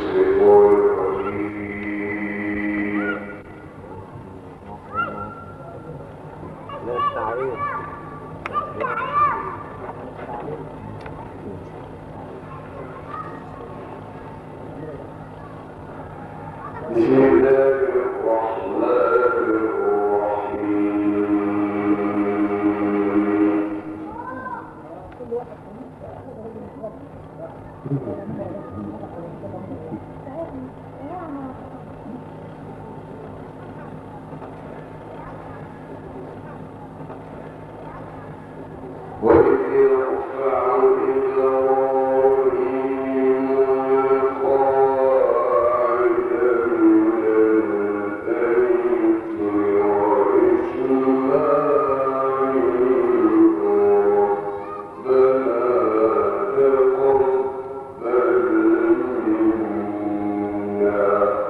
Lord إِلَّا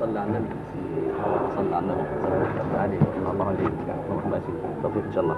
صلى على النبي صلى على النبي صلى الله عليه وسلم اللهم امين توفيق ان شاء الله